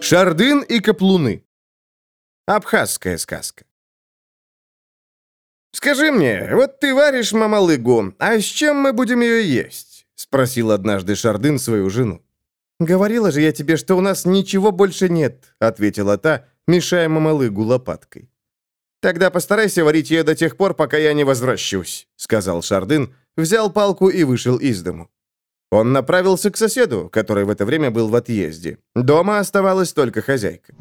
Шардын и каплуны. Абхазская сказка. «Скажи мне, вот ты варишь мамалыгу, а с чем мы будем ее есть?» — спросил однажды Шардын свою жену. «Говорила же я тебе, что у нас ничего больше нет», — ответила та, мешая мамалыгу лопаткой. «Тогда постарайся варить ее до тех пор, пока я не возвращусь», — сказал Шардын, взял палку и вышел из дому. Он направился к соседу, который в это время был в отъезде. Дома оставалась только хозяйка.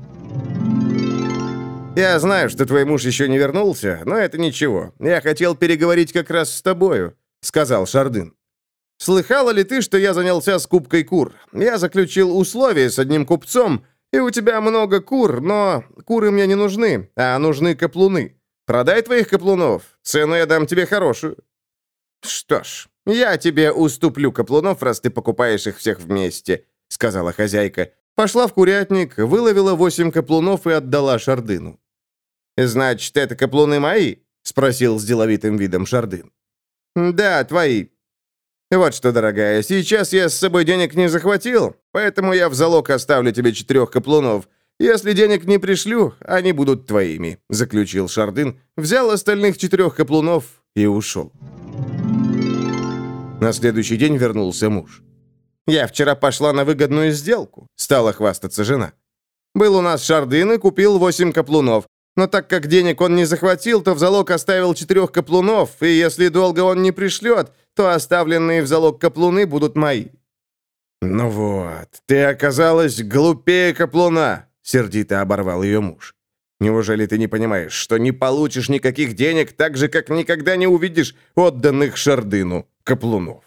«Я знаю, что твой муж еще не вернулся, но это ничего. Я хотел переговорить как раз с тобою», — сказал Шардын. «Слыхала ли ты, что я занялся скупкой кур? Я заключил условие с одним купцом, и у тебя много кур, но куры мне не нужны, а нужны каплуны. Продай твоих каплунов, цену я дам тебе хорошую». «Что ж, я тебе уступлю каплунов, раз ты покупаешь их всех вместе», — сказала хозяйка. Пошла в курятник, выловила восемь каплунов и отдала Шардыну. «Значит, это каплуны мои?» — спросил с деловитым видом Шардын. «Да, твои. Вот что, дорогая, сейчас я с собой денег не захватил, поэтому я в залог оставлю тебе четырех каплунов. Если денег не пришлю, они будут твоими», — заключил Шардын, взял остальных четырех каплунов и ушел. На следующий день вернулся муж. «Я вчера пошла на выгодную сделку», — стала хвастаться жена. «Был у нас шардын и купил восемь каплунов. Но так как денег он не захватил, то в залог оставил четырех каплунов, и если долго он не пришлет, то оставленные в залог каплуны будут мои». «Ну вот, ты оказалась глупее каплуна», — сердито оборвал ее муж. «Неужели ты не понимаешь, что не получишь никаких денег, так же, как никогда не увидишь отданных Шардыну каплунов?»